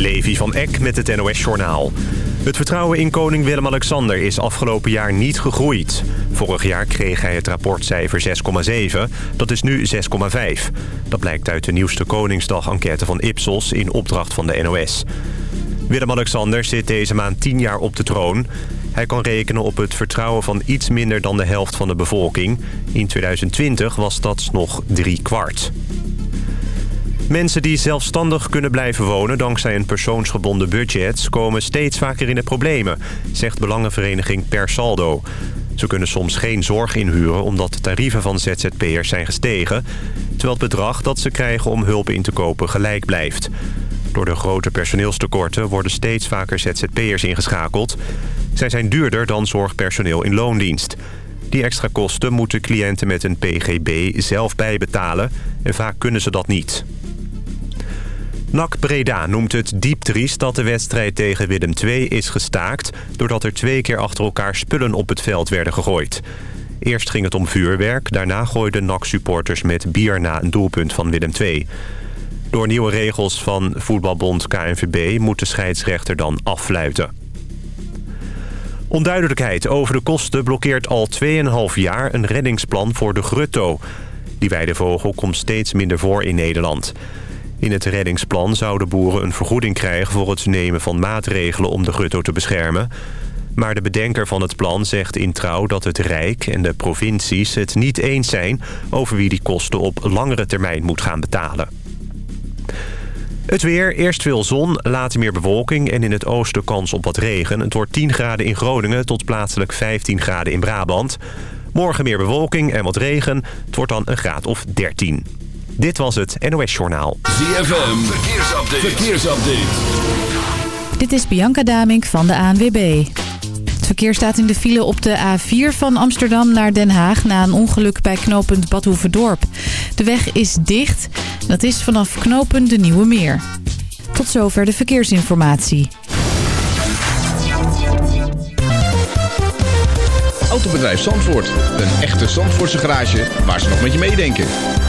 Levi van Eck met het NOS-journaal. Het vertrouwen in koning Willem-Alexander is afgelopen jaar niet gegroeid. Vorig jaar kreeg hij het rapportcijfer 6,7. Dat is nu 6,5. Dat blijkt uit de nieuwste Koningsdag-enquête van Ipsos in opdracht van de NOS. Willem-Alexander zit deze maand 10 jaar op de troon. Hij kan rekenen op het vertrouwen van iets minder dan de helft van de bevolking. In 2020 was dat nog drie kwart. Mensen die zelfstandig kunnen blijven wonen dankzij een persoonsgebonden budget... komen steeds vaker in de problemen, zegt belangenvereniging Per Saldo. Ze kunnen soms geen zorg inhuren omdat de tarieven van ZZP'ers zijn gestegen... terwijl het bedrag dat ze krijgen om hulp in te kopen gelijk blijft. Door de grote personeelstekorten worden steeds vaker ZZP'ers ingeschakeld. Zij zijn duurder dan zorgpersoneel in loondienst. Die extra kosten moeten cliënten met een PGB zelf bijbetalen... en vaak kunnen ze dat niet. NAC Breda noemt het diep triest dat de wedstrijd tegen Willem II is gestaakt... doordat er twee keer achter elkaar spullen op het veld werden gegooid. Eerst ging het om vuurwerk, daarna gooiden NAC-supporters met bier na een doelpunt van Willem II. Door nieuwe regels van voetbalbond KNVB moet de scheidsrechter dan affluiten. Onduidelijkheid over de kosten blokkeert al 2,5 jaar een reddingsplan voor de Grutto. Die weidevogel komt steeds minder voor in Nederland. In het reddingsplan zouden boeren een vergoeding krijgen... voor het nemen van maatregelen om de grutto te beschermen. Maar de bedenker van het plan zegt in trouw dat het Rijk en de provincies het niet eens zijn... over wie die kosten op langere termijn moet gaan betalen. Het weer, eerst veel zon, later meer bewolking en in het oosten kans op wat regen. Het wordt 10 graden in Groningen tot plaatselijk 15 graden in Brabant. Morgen meer bewolking en wat regen. Het wordt dan een graad of 13. Dit was het NOS Journaal. ZFM, verkeersupdate. verkeersupdate. Dit is Bianca Damink van de ANWB. Het verkeer staat in de file op de A4 van Amsterdam naar Den Haag... na een ongeluk bij knooppunt Badhoevedorp. De weg is dicht. Dat is vanaf knooppunt de Nieuwe Meer. Tot zover de verkeersinformatie. Autobedrijf Zandvoort. Een echte Zandvoortse garage waar ze nog met je meedenken.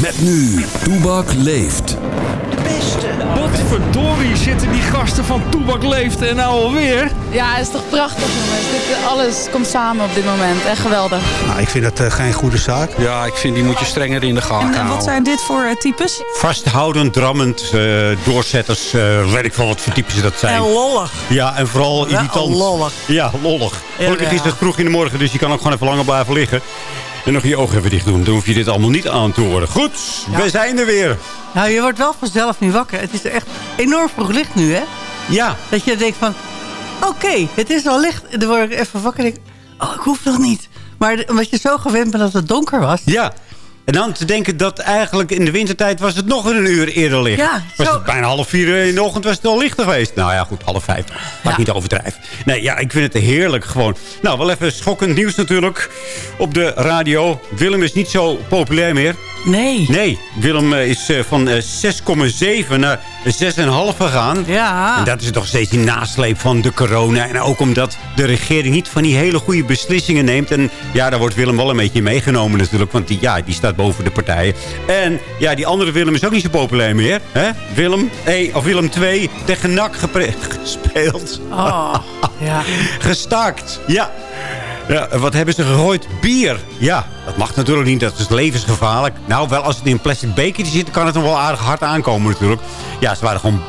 Met nu, Toebak leeft. Verdorie zitten die gasten van Toebak Leeft en nou alweer. Ja, het is toch prachtig jongens. Dit, alles komt samen op dit moment. Echt geweldig. Nou, ik vind dat uh, geen goede zaak. Ja, ik vind die moet je strenger in de gaten houden. En wat zijn dit voor uh, types? Vasthoudend, drammend, uh, doorzetters, weet ik van wat voor types dat zijn. En lollig. Ja, en vooral irritant. Ja, lollig. Ja, lollig. Gelukkig is het vroeg in de morgen, dus je kan ook gewoon even langer blijven liggen. En nog je ogen even dicht doen. Dan hoef je dit allemaal niet aan te horen. Goed, ja. we zijn er weer. Nou, je wordt wel vanzelf nu wakker. Het is echt enorm vroeg licht nu, hè? Ja. Dat je denkt van, oké, het is al licht. Dan word ik even wakker en denk oh, ik hoef nog niet. Maar omdat je zo gewend bent dat het donker was. Ja. En dan te denken dat eigenlijk in de wintertijd was het nog een uur eerder licht. Ja, was het bijna half vier in de ochtend was het al lichter geweest. Nou ja, goed, half vijf. Laat ik niet overdrijven. Nee, ja, ik vind het heerlijk gewoon. Nou, wel even schokkend nieuws natuurlijk op de radio. Willem is niet zo populair meer. Nee. Nee, Willem is van 6,7 naar 6,5 gegaan. Ja. En dat is toch steeds die nasleep van de corona. En ook omdat de regering niet van die hele goede beslissingen neemt. En ja, daar wordt Willem wel een beetje meegenomen natuurlijk. Want die, ja, die staat boven de partijen. En ja, die andere Willem is ook niet zo populair meer. Hè? Willem, e, of Willem 2 tegen NAC gespeeld. Oh, ja. Gestaakt, ja. Ja, wat hebben ze gegooid? Bier. Ja, dat mag natuurlijk niet. Dat is levensgevaarlijk. Nou, wel als het in een plastic bekertje zit... kan het nog wel aardig hard aankomen natuurlijk. Ja, ze waren gewoon...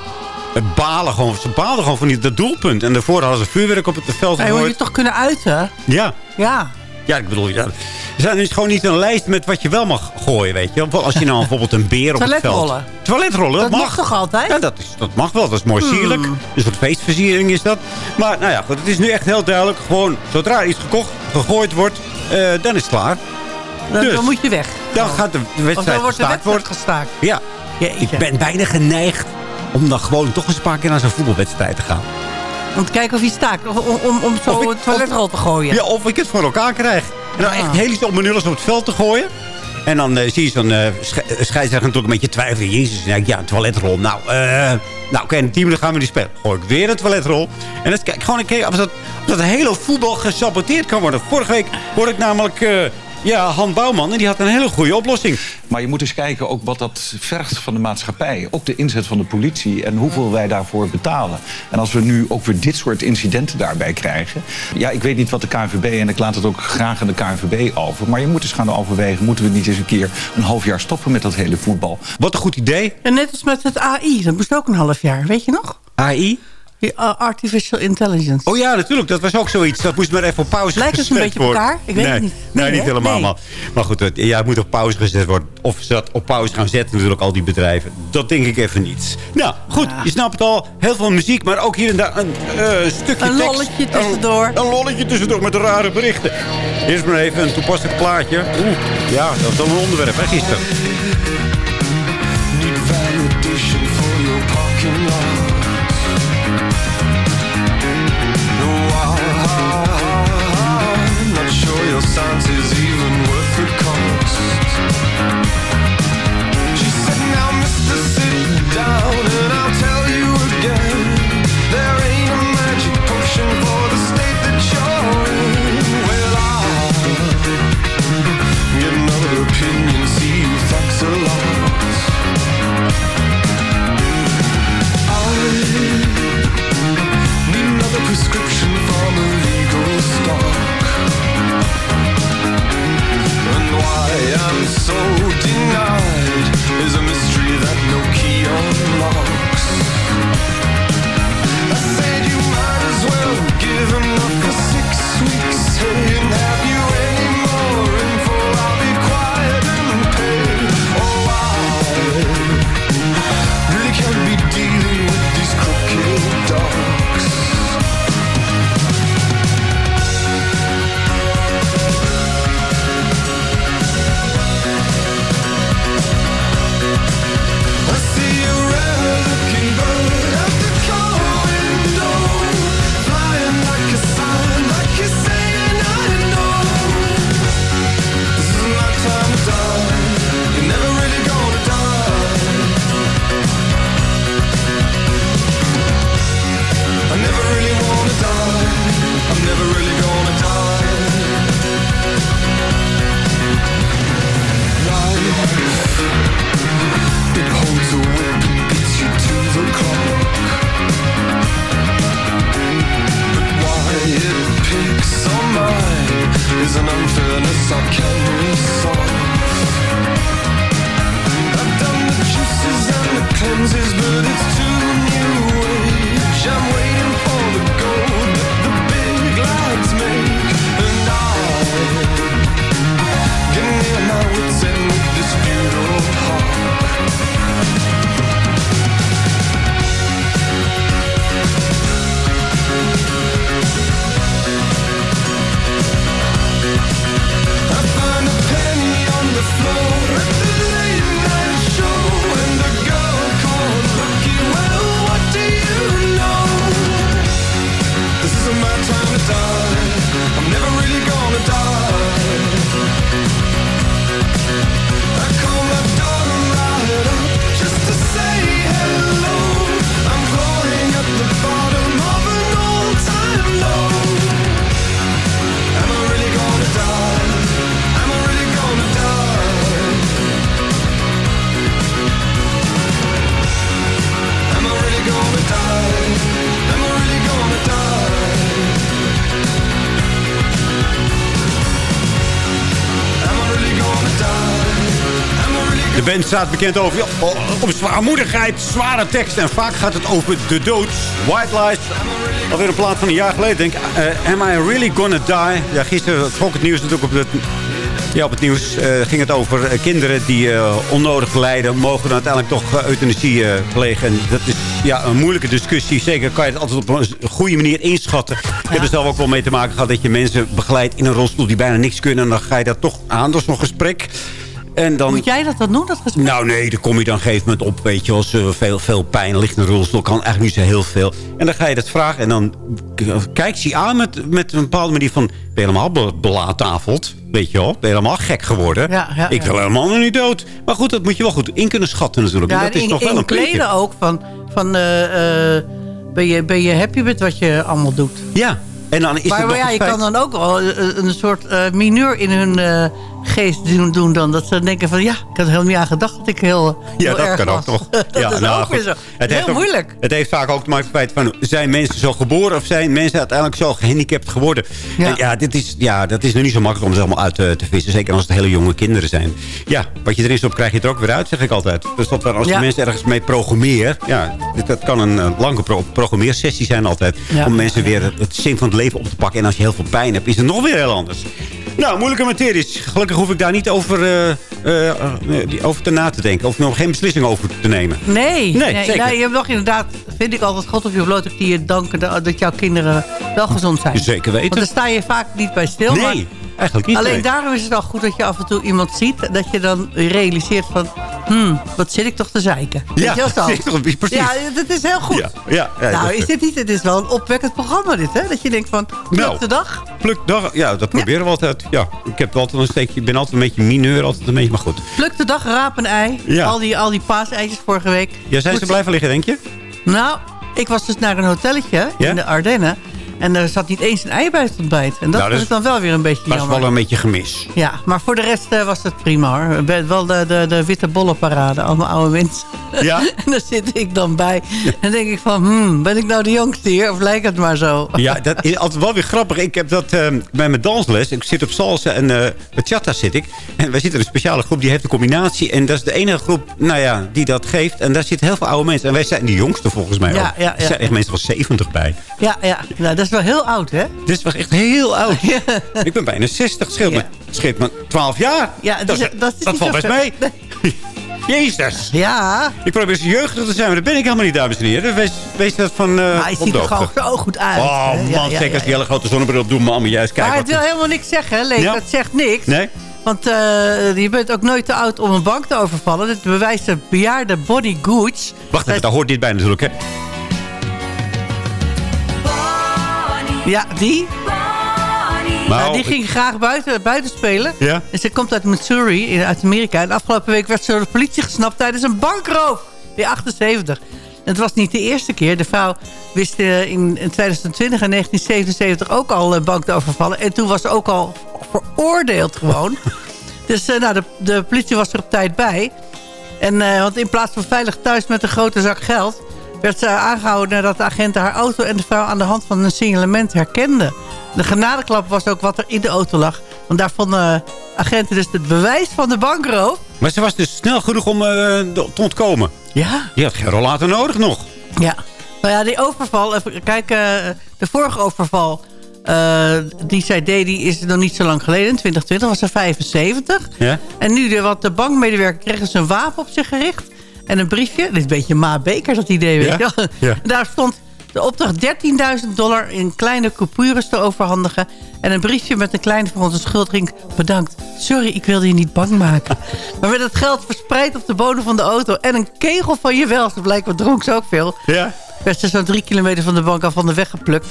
Balen gewoon, ze baalden gewoon van die, dat doelpunt. En daarvoor hadden ze vuurwerk op het veld gegooid. Hey, je toch kunnen uiten? Ja. Ja. Ja, ik bedoel, ja, er zijn dus gewoon niet een lijst met wat je wel mag gooien, weet je. Als je nou bijvoorbeeld een beer op het veld... Toiletrollen. Toiletrollen, dat, dat mag. toch altijd? Ja, dat, is, dat mag wel. Dat is mooi sierlijk. Hmm. Een soort feestversiering is dat. Maar nou ja, goed, het is nu echt heel duidelijk. Gewoon, zodra iets gekocht, gegooid wordt, uh, dan is het klaar. Dan, dus, dan moet je weg. Dan gaat de wedstrijd of dan wordt de wedstrijd wordt. gestaakt. Ja. Jeetje. Ik ben bijna geneigd om dan gewoon toch eens een paar keer naar zo'n voetbalwedstrijd te gaan. Om te kijken of hij staakt. Of, om, om, om zo ik- het toiletrol te gooien. Ja, of ik het voor elkaar krijg. En dan Ah. echt heel iets op mijn nullers op het veld te gooien. En dan eh, zie je zo'n eh sche- eh, scheidsrechter natuurlijk een beetje twijfelen. Jezus, ik, ja, een toiletrol. Nou, eh nou oké, in tien minuten gaan we die spelen. Gooi ik weer een toiletrol. En dan kijk ik gewoon een keer of dat, of dat hele voetbal gesaboteerd kan worden. Vorige week hoorde ik namelijk... ja, Han Bouwman, en die had een hele goede oplossing. Maar je moet eens kijken ook wat dat vergt van de maatschappij. Ook de inzet van de politie en hoeveel wij daarvoor betalen. En als we nu ook weer dit soort incidenten daarbij krijgen... Ja, ik weet niet wat de KNVB... en ik laat het ook graag aan de KNVB over... maar je moet eens gaan overwegen... moeten we niet eens een keer een half jaar stoppen met dat hele voetbal? Wat een goed idee. En net als met het AI. Dat moest ook een half jaar. Weet je nog? AI? Die, uh, artificial intelligence. Oh ja, natuurlijk. Dat was ook zoiets. Dat moest maar even op pauze Lijkt het een gezet beetje op worden. elkaar? Ik weet nee, het niet. Nee, Nee, niet helemaal. Nee. Maar, maar goed, het, ja, het moet op pauze gezet worden. Of ze dat op pauze gaan zetten natuurlijk, al die bedrijven. Dat denk ik even niet. Nou, goed. Je snapt het al. Heel veel muziek, maar ook hier en daar een eh, stukje Een tekst. lolletje tussendoor. Een, een lolletje tussendoor met rare berichten. Eerst maar even een toepasselijk plaatje. Oeh, ja, dat is dan een onderwerp, hè, gisteren. Your science is even De band staat bekend over ja, op zwaarmoedigheid, zware tekst. En vaak gaat het over de dood. White Lies. Alweer een plaat van een jaar geleden. Denk, eh, am I really gonna die? Ja, gisteren trok het nieuws natuurlijk op het, ja, op het nieuws. eh, ging het over eh, kinderen die onnodig lijden. Mogen dan uiteindelijk toch euthanasie plegen. En dat is ja, een moeilijke discussie. Zeker kan je het altijd op een goede manier inschatten. Ik heb er zelf ook wel mee te maken gehad dat je mensen begeleidt in een rolstoel die bijna niks kunnen. En dan ga je dat toch aan. Dat is nog gesprek. En dan, Moet jij dat dan doen, dat gesprek? nou nee, daar kom je dan een gegeven moment op. Weet je, als er veel, veel pijn ligt in een rolstoel, kan eigenlijk niet zo heel veel. En dan ga je dat vragen en dan k- kijkt ze aan met, met een bepaalde manier van... Ben je helemaal be- belaattafeld? Weet je wel? Ben je helemaal gek geworden? Ja, ja, ik ja. wil helemaal nog niet dood. Maar goed, dat moet je wel goed in kunnen schatten natuurlijk. Dat is nog wel in, een kleden ook. Van, van, eh, eh, ben, je, ben je happy met wat je allemaal doet? Ja, en dan is maar het maar ja, je feit- kan dan ook wel eh, een soort eh, mineur in hun eh, geest doen, doen dan. Dat ze denken van ja, ik had er helemaal niet aan gedacht dat ik heel, Ja, dat erg kan ook toch. dat ja, is nou, ook weer zo. Het heel ook- moeilijk. Het heeft vaak ook te maken met het feit van... zijn mensen zo geboren of zijn mensen uiteindelijk zo gehandicapt geworden? Ja. En ja, dit is, ja, dat is nu niet zo makkelijk om het allemaal uit te, te vissen. Zeker als het hele jonge kinderen zijn. Ja, wat je erin stopt, krijg je er ook weer uit, zeg ik altijd. Dus dat als Ja. je mensen ergens mee programmeert... Ja, dit- dat kan een, eh, lange pro programmeersessie zijn altijd. Ja. Om mensen weer het, het zin van het leven op te pakken. En als je heel veel pijn hebt, is het nog weer heel anders. Nou, moeilijke materies. Gelukkig hoef ik daar niet over, eh, eh, eh, die- over te na te denken. Of nog geen beslissing over te nemen. Nee, Nee, nee, nee, je hebt nog inderdaad, vind ik altijd God op je blote knieën danken dat, jouw kinderen wel gezond zijn. Zeker weten. Want daar sta je vaak niet bij stil. maar Nee, eigenlijk niet. Alleen daarom is het al goed dat je af en toe iemand ziet. Dat je dan realiseert van, hmm, wat zit ik toch te zeiken. Weet Ja, je zit toch- precies. Ja, dat is heel goed. Ja, ja, ja, nou, dat- is dit niet, het is wel een opwekkend programma dit, hè? Dat je denkt van, pluk Nou. de dag. Pluk dag, ja, dat proberen we altijd. Ja, ik heb altijd een steekje, ik ben altijd een beetje mineur, altijd een beetje, maar goed. Pluk de dag, raap een ei. Ja. Al die, al die paaseitjes vorige week. Ja, zijn ze blijven liggen, denk je? Nou, ik was dus naar een hotelletje in de Ardennen. En er zat niet eens een ei bij het ontbijt. En dat Nou, vond is- ik dan wel weer een beetje is jammer. wel een beetje gemis. Ja, maar voor de rest eh, was het prima hoor. Wel de, de, de witte bollenparade, allemaal oude mensen. Ja? en daar zit ik dan bij. En denk ik van, hmm, ben ik nou de jongste hier? Of lijkt het maar zo? Ja, dat is altijd wel weer grappig. Ik heb dat eh, bij mijn dansles. Ik zit op salsa en eh bachata zit ik. En wij zitten in een speciale groep die heeft een combinatie. En dat is de enige groep nou ja, die dat geeft. En daar zitten heel veel oude mensen. En wij zijn de jongste volgens mij Ja, ook. ja, Er zijn echt mensen van 70 bij. Ja, ja. Nou, dat is wel heel oud, hè? Dit is wel echt heel oud. Ik ben bijna 60. Scheelt, Ja. me, scheelt me 12 jaar. Ja, dat, dat is, is- dat is niet valt best mee. Jezus. Ja, Ik probeer zo jeugdig te zijn, maar dat ben ik helemaal niet, dames en heren. Wees, wees dat van uh, maar hij ziet er gewoon zo goed uit. Oh hè? man, zeker als die hele grote zonnebril op doet, man. Maar juist Maar kijken. het wil helemaal niks zeggen, hè, Leek? Dat zegt niks. Nee? Want eh, je bent ook nooit te oud om een bank te overvallen. Dit bewijst de bejaarde Body Gooch. Wacht even, daar hoort dit bij natuurlijk, hè. Ja, die. Maar die ging graag buiten, buiten spelen. Ja? En ze komt uit Missouri, in, uit Amerika. En afgelopen week werd ze door de politie gesnapt tijdens een bankroof. Die 78. En het was niet de eerste keer. De vrouw wist eh, in, in 2020 en 1977 ook al een bank te overvallen. En toen was ze ook al veroordeeld gewoon. dus eh, nou, de, de politie was er op tijd bij. En, eh, want in plaats van veilig thuis met een grote zak geld... werd ze aangehouden nadat de agenten haar auto en de vrouw aan de hand van een signalement herkenden. De genadeklap was ook wat er in de auto lag. Want daar vonden agenten dus het bewijs van de bankroof. Maar ze was dus snel genoeg om eh, te ontkomen. Ja. Die had geen rollator nodig nog. Ja. Nou ja, die overval... Even kijken, eh, de vorige overval... eh, die zij deed, die is nog niet zo lang geleden. In 2020 was ze 75. Ja? En nu, de, wat de bankmedewerker kreeg dus een wapen op zich gericht. En een briefje. Dit is een beetje Ma Beker, dat idee, weet je wel. Ja. Daar stond de opdracht 13.000 dollar in kleine coupures te overhandigen. En een briefje met een kleine verontschuldiging. Bedankt. Sorry, ik wilde je niet bang maken. maar met het geld verspreid op de bodem van de auto. En een kegel van je wel. Ze blijkbaar dronk ze ook veel. Ja? Werd ze zo'n drie kilometer van de bank af van de weg geplukt.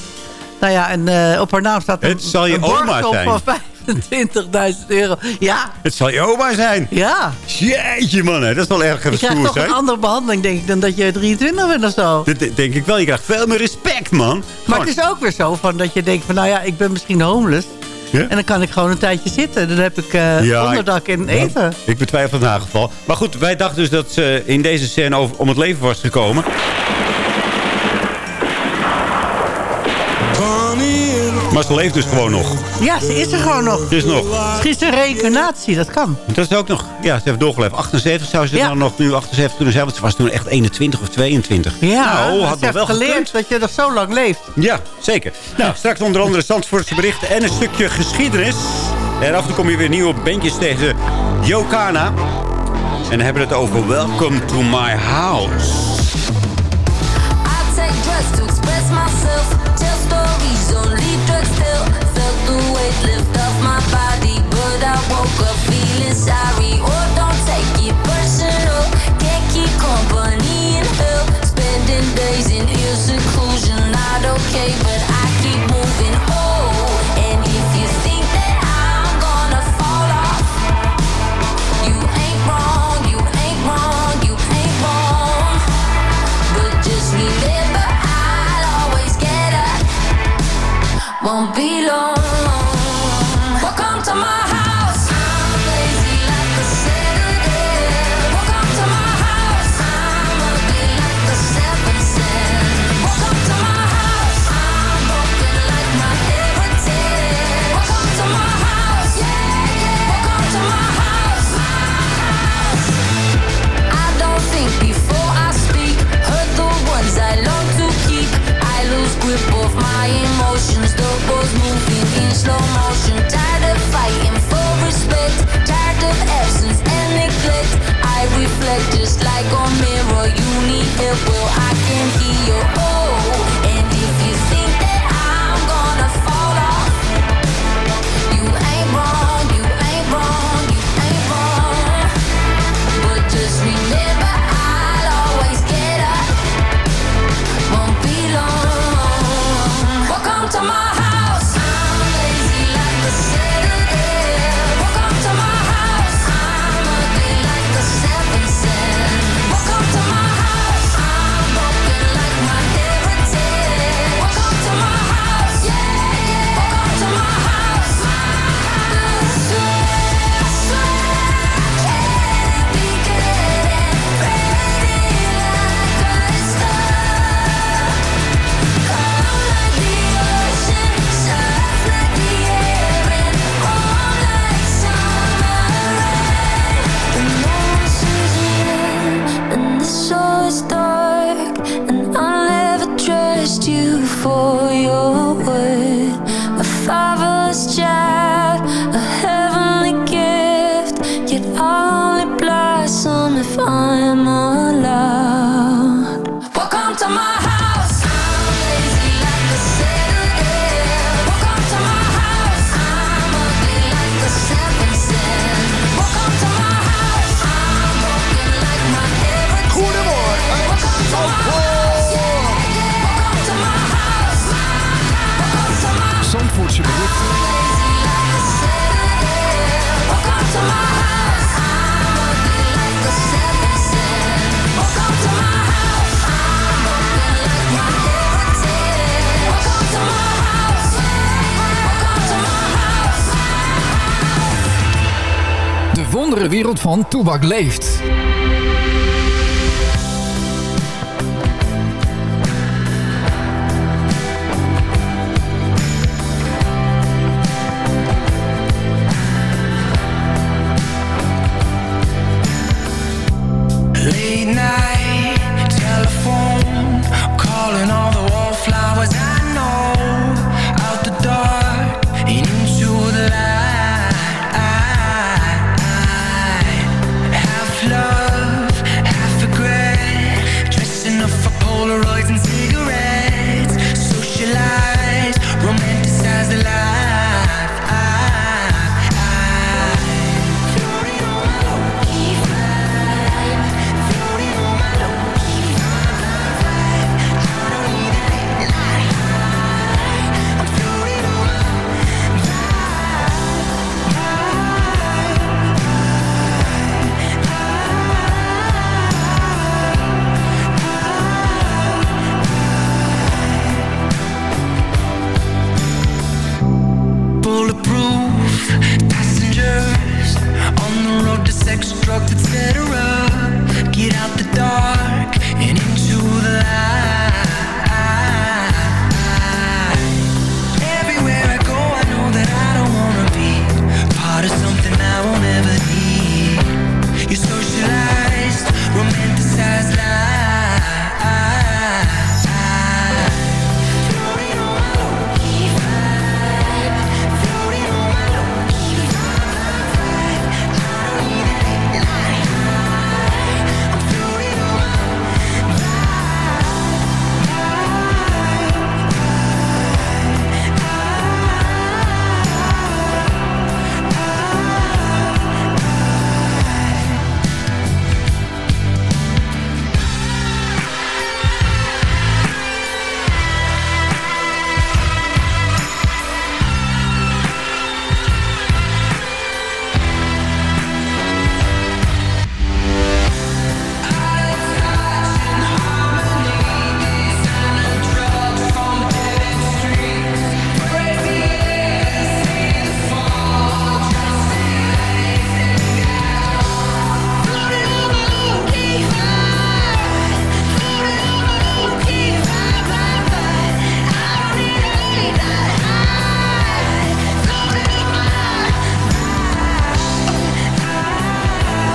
Nou ja, en eh, op haar naam staat een, Het zal je een oma zijn. van 25.000 euro. Ja, Het zal je oma zijn. ja. Jeetje man, dat is wel erg Je krijgt stoer toch een andere behandeling, denk ik, dan dat je 23 bent of zo. Dat de- denk ik wel. Je krijgt veel meer respect, man. Maar het is ook weer zo van dat je denkt van, nou ja, ik ben misschien homeless. Ja? En dan kan ik gewoon een tijdje zitten. Dan heb ik eh, Ja, onderdak en eten. Ik betwijfel het nageval. Maar goed, wij dachten dus dat ze in deze scène over, om het leven was gekomen. Maar ze leeft dus gewoon nog. Ja, ze is er gewoon nog. Dus nog. Misschien is een reïncarnatie, dat kan. Dat is ook nog. Ja, ze heeft doorgeleefd. 78 zou ze Ja. dan nog nu 78 kunnen zijn. Want ze was toen echt 21 of 22. Ja, nou, ze had nog heeft wel geleerd gekund. dat je nog zo lang leeft. Ja, zeker. Nou, straks onder andere Zandvoortse berichten en een stukje geschiedenis. En af en toe kom je weer nieuwe bandjes tegen. Jokana. En dan hebben we het over Welcome to my house. I take to express myself. okay, but van Toebak leeft.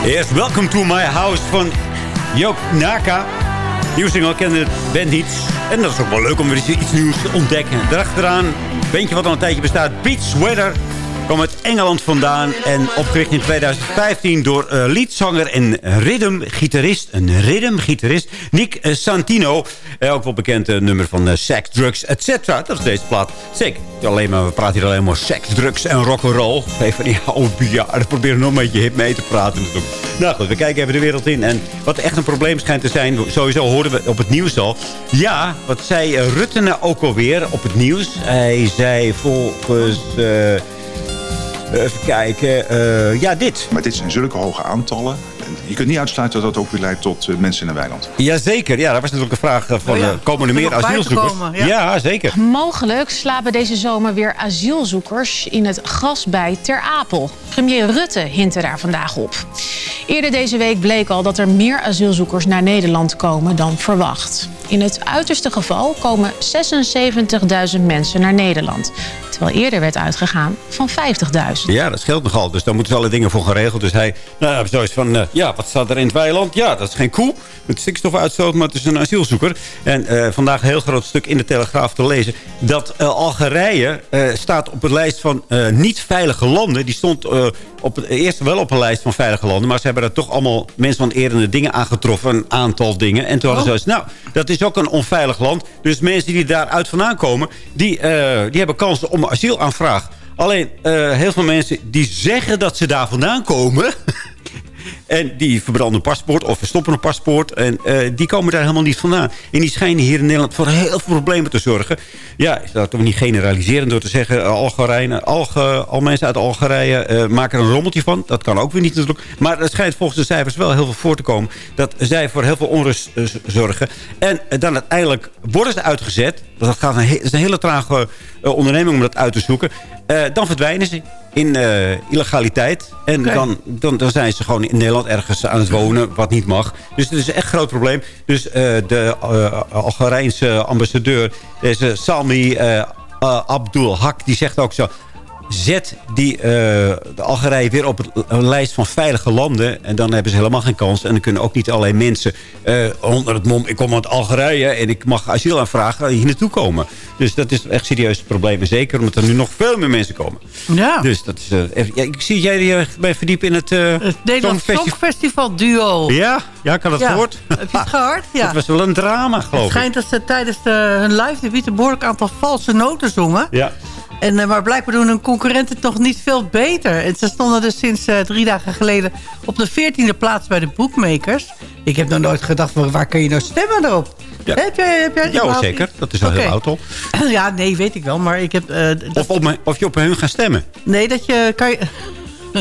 Eerst Welcome to My House van Joop Naka. Nieuwe single kennen de band niet. En dat is ook wel leuk om weer iets nieuws te ontdekken. Daarachteraan, bandje wat al een tijdje bestaat, Beach Weather. Kwam uit Engeland vandaan en opgericht in 2015 door eh leadzanger en rhythm-gitarist. Een rhythm-gitarist, Nick eh, Santino. Eh, ook wel bekend nummer van Sex, Drugs, etc. Dat is deze plaat. Zeker. Alleen maar, we praten hier alleen maar seks, drugs en rock'n'roll. Even van die oude bejaarden proberen nog een beetje hip mee te praten. Nou goed, we kijken even de wereld in. En wat echt een probleem schijnt te zijn... sowieso hoorden we op het nieuws al... Ja, wat zei eh, Rutte nou ook alweer op het nieuws? Hij zei volgens... even kijken. eh, ja, dit. Maar dit zijn zulke hoge aantallen. Je kunt niet uitsluiten dat dat ook weer leidt tot eh, mensen in een weiland. Jazeker, ja, dat was natuurlijk een vraag eh, van... Oh ja. eh, komen er meer Er asielzoekers? komen, ja. ja. zeker. Mogelijk slapen deze zomer weer asielzoekers in het gras bij Ter Apel. Premier Rutte hintte daar vandaag op. Eerder deze week bleek al dat er meer asielzoekers naar Nederland komen dan verwacht. In het uiterste geval komen 76.000 mensen naar Nederland. Terwijl eerder werd uitgegaan van 50.000. Ja, dat scheelt nogal. Dus daar moeten ze alle dingen voor geregeld. Dus hij, nou, ja, zoiets van, ja, wat staat er in het weiland? Ja, dat is geen koe met stikstofuitstoot, maar het is een asielzoeker. En eh, vandaag een heel groot stuk in de Telegraaf te lezen... dat eh, Algerije eh, staat op de lijst van eh, niet veilige landen. Die stond op het, eerst wel op een lijst van veilige landen... maar ze hebben daar toch allemaal mensen van eerende dingen aangetroffen. Een aantal dingen. En toen hadden ze zoiets, nou, dat is ook een onveilig land. Dus mensen die daaruit vandaan komen... die, die hebben kans om asielaanvraag. Alleen, heel veel mensen die zeggen dat ze daar vandaan komen... En die verbranden een paspoort of verstoppen een paspoort. En eh, die komen daar helemaal niet vandaan. En die schijnen hier in Nederland voor heel veel problemen te zorgen. Ja, dat we niet generaliseren door te zeggen... eh, Algerije, Alge, al mensen uit Algerije eh, maken er een rommeltje van. Dat kan ook weer niet natuurlijk. Maar het schijnt volgens de cijfers wel heel veel voor te komen... dat zij voor heel veel onrust zorgen. En dan uiteindelijk worden ze uitgezet. Dat gaat een, het is een hele trage onderneming om dat uit te zoeken. Eh, dan verdwijnen ze in eh, illegaliteit. En dan, dan, dan zijn ze gewoon in Nederland ergens aan het wonen, wat niet mag. Dus het is echt een groot probleem. Dus eh, de Algerijnse ambassadeur, deze Sami Abdul Hak, die zegt ook zo... Zet die, eh, de Algerije weer op het, een lijst van veilige landen. En dan hebben ze helemaal geen kans. En dan kunnen ook niet alleen mensen eh, onder het mom... ik kom uit Algerije en ik mag asiel aanvragen... hier naartoe komen. Dus dat is echt serieus probleem. En Zeker omdat er nu nog veel meer mensen komen. Ja. Dus dat is... eh, even- ja, ik zie jij je bij verdiep in het... eh Het Nederlands Songfestival. Duo. Ja? Ja, kan dat Ja. gehoord? Heb je het gehoord? Ja. Dat was wel een drama, Het geloof ik. schijnt dat ze tijdens de, hun live debuut een behoorlijk aantal valse noten zongen. Ja. En, eh, maar blijkbaar doen hun concurrenten het nog niet veel beter. En ze stonden dus sinds eh, drie dagen geleden op de veertiende plaats bij de bookmakers. Ik heb nog nooit gedacht, waar kun je nou stemmen erop? Ja. Heb jij, heb jij Ja, zeker. Dat is Oké. heel oud al. Ja, nee, weet ik wel. Maar ik heb... eh, Of, op me- of je op hun gaat stemmen. Nee, dat je... Kan je,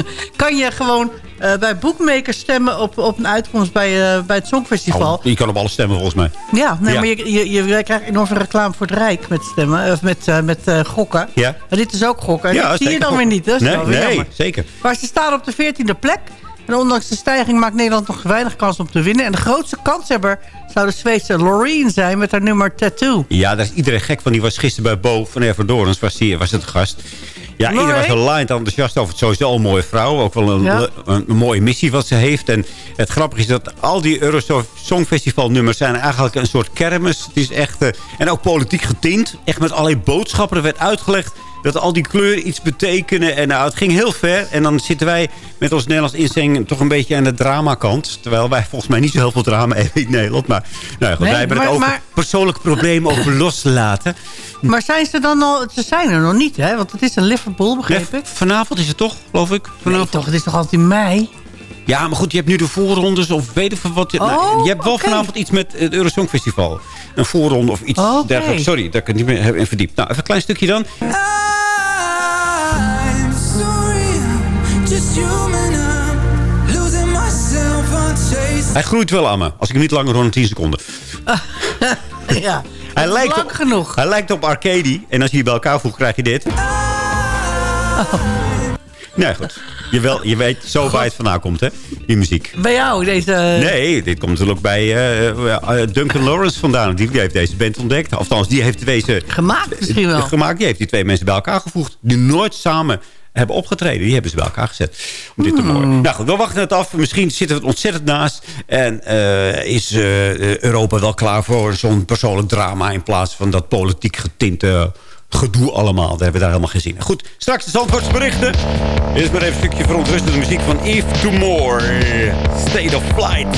kan je gewoon eh, bij bookmakers stemmen op, op een uitkomst bij, eh, bij het Songfestival? Oh, je kan op alles stemmen, volgens mij. Ja, nee, Ja. maar je, je, je krijgt enorm veel reclame voor het Rijk met stemmen. Of met, eh, met eh, gokken. Ja. Maar dit is ook gokken. En Ja, dat zie je dan weer niet. Dat is Nee, nee, jammer. zeker. Maar ze staan op de 14e plek. En ondanks de stijging maakt Nederland nog weinig kans om te winnen. En de grootste kanshebber zou de Zweedse Loreen zijn met haar nummer Tattoo. Ja, daar is iedereen gek van. Die was gisteren bij Bo van Everdorens. Was, die, was het gast. Ja, Mooi. iedereen was wel lijnd enthousiast over het sowieso al een mooie vrouw. Ook wel een, Ja. een, een mooie missie wat ze heeft. En het grappige is dat al die Eurosong Songfestival nummers zijn eigenlijk een soort kermis. Het is echt, eh, en ook politiek getint. Echt met allerlei boodschappen. Er werd uitgelegd dat al die kleuren iets betekenen. En nou, het ging heel ver. En dan zitten wij met ons Nederlands inzeng toch een beetje aan de dramakant. Terwijl wij volgens mij niet zo heel veel drama hebben in Nederland. Maar nou ja, goed, Nee, wij hebben maar- het over maar- persoonlijke problemen over loslaten. Maar zijn ze dan al... Ze zijn er nog niet, hè? Want het is in Liverpool, begreep ik. Vanavond is het toch, geloof ik? Nee, toch? Het is toch altijd in mei? Ja, maar goed, je hebt nu de voorrondes of weet ik wat. Je, nou, Oh, je hebt wel vanavond iets met het Eurosong Festival. Een voorronde of iets Oké. dergelijks. Sorry, dat ik het niet meer heb in verdiept. Nou, even een klein stukje dan. I'm sorry, I'm just human. Hij groeit wel aan me. Als ik hem niet langer hoor dan 10 seconden. ja. Hij lijkt, lang op, genoeg. hij lijkt op Arcady. En als je die bij elkaar voegt, krijg je dit. Nee, goed. Je, wel, je weet zo waar het vandaan komt, hè? Die muziek. Bij jou, deze... Nee, dit komt natuurlijk bij eh, eh, Duncan Lawrence vandaan. Die, die heeft deze band ontdekt. Althans, die heeft deze... Gemaakt misschien wel. Gemaakt. Die heeft die twee mensen bij elkaar gevoegd. Die nooit samen hebben opgetreden. Die hebben ze bij elkaar gezet om dit te Hmm. Nou goed, we wachten het af. Misschien zitten we het ontzettend naast. En eh, is eh, Europa wel klaar voor zo'n persoonlijk drama... in plaats van dat politiek getinte gedoe allemaal. Daar hebben we daar helemaal in. Goed, straks de Zandvoortse berichten. Eerst maar even een stukje verontrustende muziek van Eve More. State of Flight.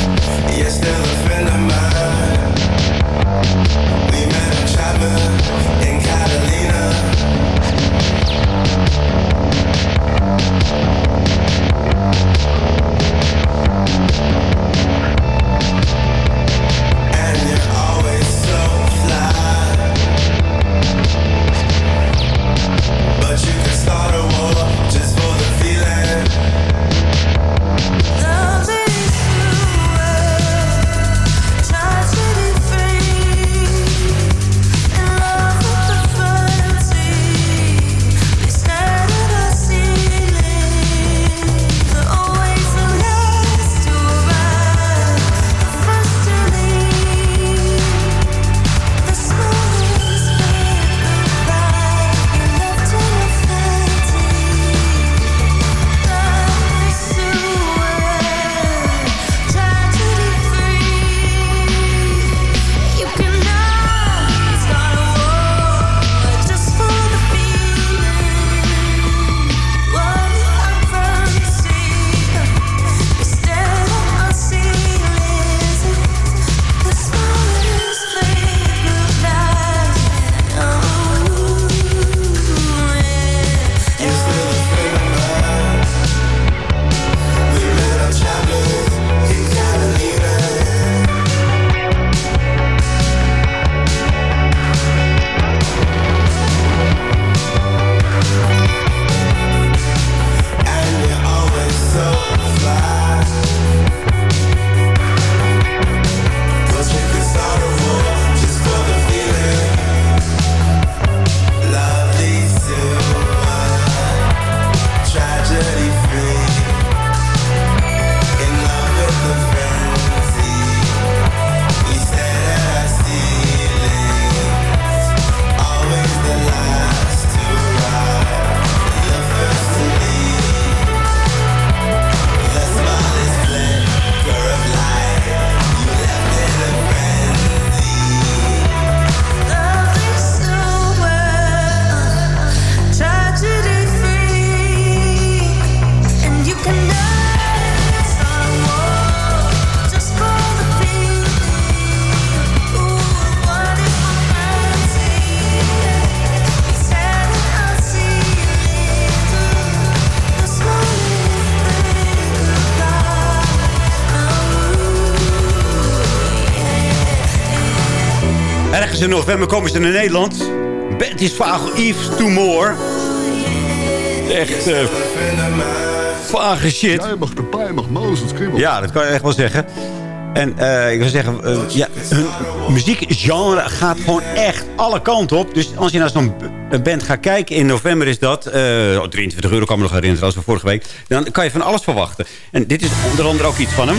November komen ze naar Nederland. Bent is vagel Yves to More. Echt eh vage shit. Jij mag de pijn, mag Mozes, kriebel. Ja, dat kan je echt wel zeggen. En eh, ik wil zeggen, eh, ja, hun muziekgenre gaat gewoon echt alle kanten op. Dus als je naar zo'n band gaat kijken, in november is dat... oh, 23 euro kan me nog herinneren, als we vorige week. Dan kan je van alles verwachten. En dit is onder andere ook iets van hem.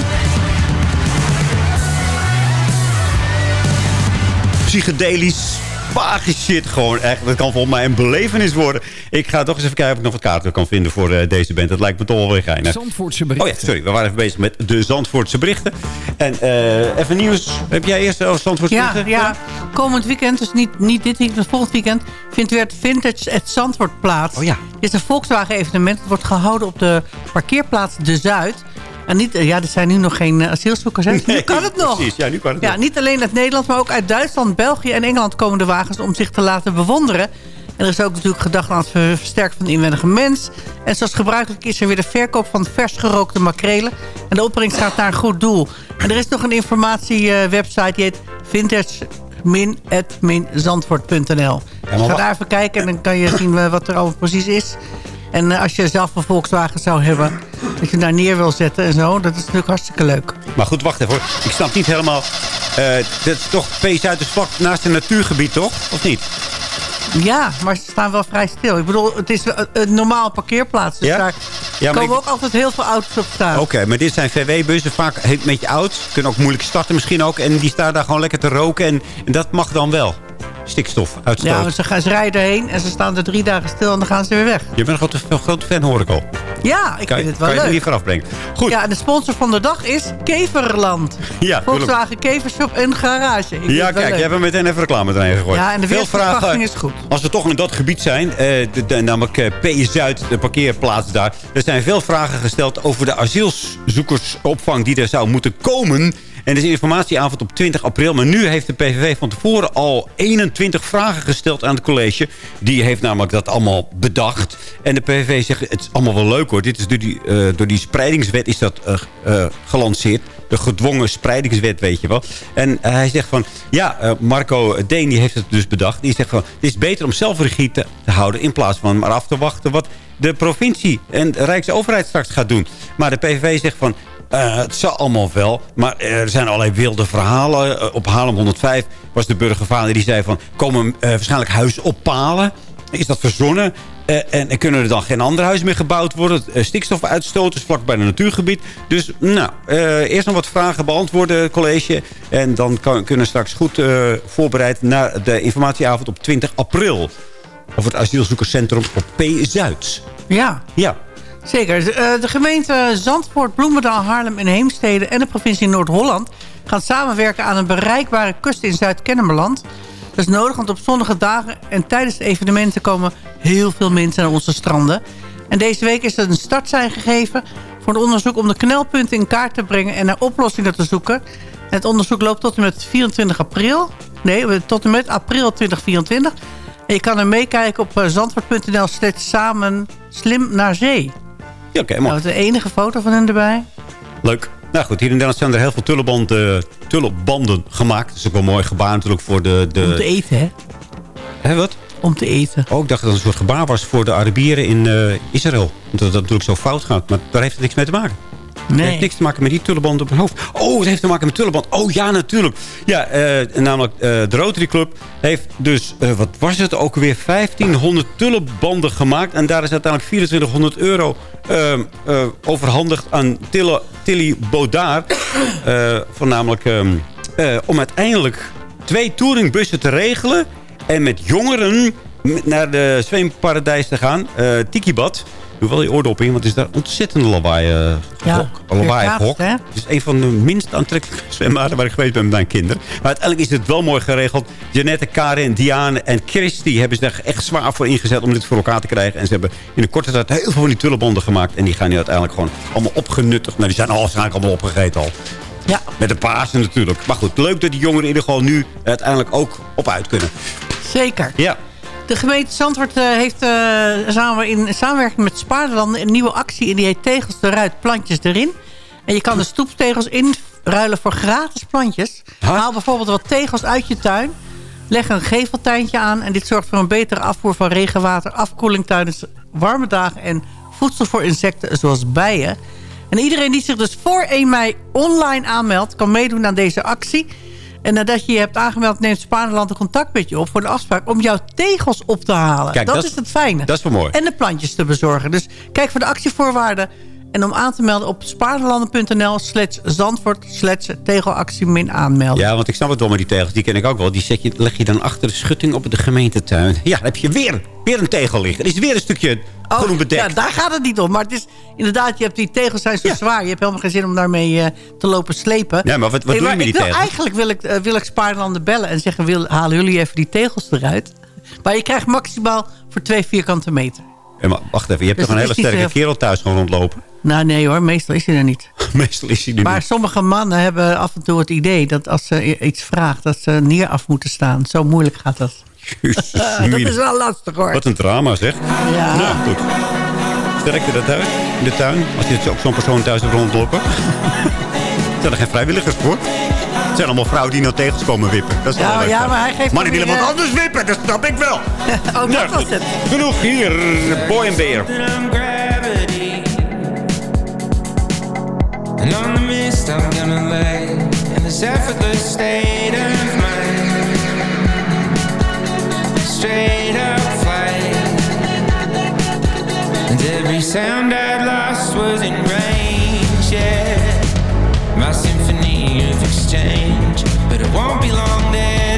Psychedelisch, vage shit gewoon echt. Dat kan volgens mij een belevenis worden. Ik ga toch eens even kijken of ik nog wat kaarten kan vinden voor eh, deze band. Dat lijkt me toch wel weer geinig. Zandvoortse Oh ja, berichten. sorry. We waren even bezig met de Zandvoortse berichten. En eh, even nieuws. Heb jij eerst over Zandvoortse Ja, berichten? ja, komend weekend, dus niet, niet dit weekend, maar volgend weekend... vindt weer het Vintage at Zandvoort plaats. Oh ja. Dit is een Volkswagen-evenement. Het wordt gehouden op de parkeerplaats De Zuid. En niet, eh, ja, er zijn nu nog geen eh, asielzoekers. Hè? nu kan het nog. Precies, ja, nu kan het Ja, nog. niet alleen uit Nederland, maar ook uit Duitsland, België en Engeland komen de wagens om zich te laten bewonderen. En er is ook natuurlijk gedacht aan het ver- versterken van de inwendige mens. En zoals gebruikelijk is er weer de verkoop van vers gerookte makrelen. En de opbrengst gaat naar een goed doel. En er is nog een informatiewebsite die heet vintage-zandvoort.nl. maar Ga daar even kijken en dan kan je zien eh, wat er allemaal precies is. En eh, als je zelf een Volkswagen zou hebben, dat je daar neer wil zetten en zo, dat is natuurlijk hartstikke leuk. Maar goed, wacht even hoor. Ik snap niet helemaal... eh dat is toch P. Zuiders vlak naast een natuurgebied, toch? Of niet? Ja, maar ze staan wel vrij stil. Ik bedoel, het is een, een normaal parkeerplaats. Dus Ja? daar Ja, maar komen ik- ook altijd heel veel auto's op staan. Oké, maar dit zijn VW-bussen, vaak een beetje oud. Kunnen ook moeilijk starten misschien ook. En die staan daar gewoon lekker te roken. En, en dat mag dan wel. Stikstofuitstoot. Ja, ze, gaan, ze rijden erheen en ze staan er drie dagen stil en dan gaan ze weer weg. Je bent een grote, fan, hoor ik al. Ja, ik kan, vind het wel kan je leuk. het niet vooraf brengen. Goed. Ja, en de sponsor van de dag is Keverland. Ja, Volkswagen Kevershop en Garage. Ik Ja, kijk, je hebt er meteen even reclame erin gegooid. Ja, en de weersverwachting is goed. Als we toch in dat gebied zijn, eh, namelijk eh, P Zuid, de parkeerplaats daar. Er zijn veel vragen gesteld over de asielzoekersopvang die er zou moeten komen. En er is informatieavond op 20 april. Maar nu heeft de PVV van tevoren al 21 vragen gesteld aan het college. Die heeft namelijk dat allemaal bedacht. En de PVV zegt, het is allemaal wel leuk hoor. Dit is door die, eh, door die spreidingswet is dat eh, eh, gelanceerd. De gedwongen spreidingswet, weet je wel. En hij zegt van, ja, Marco Deen die heeft het dus bedacht. Die zegt van, het is beter om zelfregie te, te houden... in plaats van maar af te wachten wat de provincie en de Rijksoverheid straks gaat doen. Maar de PVV zegt van, eh, het zal allemaal wel, maar er zijn allerlei wilde verhalen. Eh, op Haarlem 105 was de burgervader die zei van... komen eh, waarschijnlijk huizen oppalen? Is dat verzonnen? En, en kunnen er dan geen andere huizen meer gebouwd worden? Uh, stikstofuitstoot is vlak bij een natuurgebied. Dus nou, eerst nog wat vragen beantwoorden, college. En dan kan, kunnen we straks goed voorbereid naar de informatieavond op 20 april. Over het asielzoekerscentrum op P-Zuid. Ja. Ja. Zeker. Eh, De gemeente Zandvoort, Bloemendaal, Haarlem en Heemstede... en de provincie Noord-Holland gaan samenwerken aan een bereikbare kust in Zuid-Kennemerland. Dat is nodig, want op zonnige dagen en tijdens de evenementen... komen heel veel mensen naar onze stranden. En deze week is er een startsein gegeven voor het onderzoek... om de knelpunten in kaart te brengen en naar oplossingen te zoeken. En het onderzoek loopt tot en met 24 april. Nee, tot en met april 2024. En je kan er meekijken op eh, zandvoort.nl slash samen slim naar zee. Ja, oké, Nou, de enige foto van hen erbij. Leuk. Nou goed, hier in Nederland zijn er heel veel tullebanden, tullebanden gemaakt. Dat is ook wel een mooi gebaar natuurlijk voor de... de... Om te eten, hè? Hè, wat? Om te eten. Oh, ik dacht dat het een soort gebaar was voor de Arabieren in eh, Israël. Dat dat natuurlijk zo fout gaat. Maar daar heeft het niks mee te maken. Het heeft niks te maken met die tulleband op mijn hoofd. Oh, het heeft te maken met tulleband. Oh ja, natuurlijk. Ja, eh, namelijk eh, de Rotary Club heeft dus, eh, wat was het ook weer, 1500 tullebanden gemaakt. En daar is uiteindelijk 2400 euro ehm, eh, overhandigd aan Tille, Tilly Baudard. Eh, van namelijk ehm, eh, om uiteindelijk twee touringbussen te regelen. En met jongeren naar de zweemparadijs te gaan. Tikibad. Doe wel je oordop in, want het is daar ontzettend lawaai, eh Ja, hok. Lawaai weerkaatst, hok. hè? Het is een van de minst aantrekkelijke zwembaden waar ik geweest ben met mijn kinderen. Maar uiteindelijk is het wel mooi geregeld. Janette, Karin, Diane en Christy hebben zich echt zwaar voor ingezet om dit voor elkaar te krijgen. En ze hebben in de korte tijd heel veel van die tullebonden gemaakt. En die gaan nu uiteindelijk gewoon allemaal opgenuttigd. Nou, die zijn al waarschijnlijk allemaal opgegeten al. Ja. Met de Pasen natuurlijk. Maar goed, leuk dat die jongeren in ieder geval nu uiteindelijk ook op uit kunnen. Zeker. Ja. De gemeente Zandvoort eh, heeft eh, samen in samenwerking met Spaarlanden een nieuwe actie. En die heet Tegels eruit, plantjes erin. En je kan de stoeptegels inruilen voor gratis plantjes. Haal bijvoorbeeld wat tegels uit je tuin. Leg een geveltuintje aan. En dit zorgt voor een betere afvoer van regenwater, afkoeling tijdens warme dagen en voedsel voor insecten zoals bijen. En iedereen die zich dus voor 1 mei online aanmeldt, kan meedoen aan deze actie. En nadat je je hebt aangemeld, neemt Spaanland een contact met je op voor de afspraak om jouw tegels op te halen. Kijk, dat, dat is is- het fijne. dat is wel mooi. En de plantjes te bezorgen. Dus kijk voor de actievoorwaarden. En om aan te melden op spaarlanden.nl slash zandvoort slash tegelactie min aanmelden. Ja, want ik snap het wel met die tegels. Die ken ik ook wel. Die zet je, leg je dan achter de schutting op de gemeentetuin. Ja, dan heb je weer, weer een tegel liggen. Er is weer een stukje groen bedekt. Oh, Ja, daar gaat het niet om. Maar het is inderdaad, je hebt die tegels zijn zo zwaar. Je hebt helemaal geen zin om daarmee eh, te lopen slepen. Ja, maar wat- wat Hey, doe je met die wil, tegels? Eigenlijk wil ik, eh, wil ik Spaarlanden bellen en zeggen... Wil, halen jullie even die tegels eruit? Maar je krijgt maximaal voor twee vierkante meter. Wacht even, je hebt Dus toch een hele sterke kerel thuis gewoon rondlopen? Nou nee hoor, meestal is hij er niet. Meestal is hij er Maar niet. sommige mannen hebben af en toe het idee... dat als ze iets vraagt, dat ze neer af moeten staan. Zo moeilijk gaat dat. Jezus, dat is wel lastig hoor. Wat een drama zeg. Ja. Nou, goed. Sterk je dat thuis, in de tuin? Als je ook zo'n persoon thuis hebt rondlopen. zijn er geen vrijwilligers voor? Het zijn allemaal vrouwen die nou tegels komen wippen. Dat is Ja, ja, maar hij geeft Mannen die willen wat anders wippen, dat snap ik wel. oh, dat Nou, was het. Genoeg hier, Boy and Bear. And on the mist I'm gonna lay In this effortless state of mind. Straight up flight. And every sound I'd lost was in range, yeah. My symphony of exchange. But it won't be long there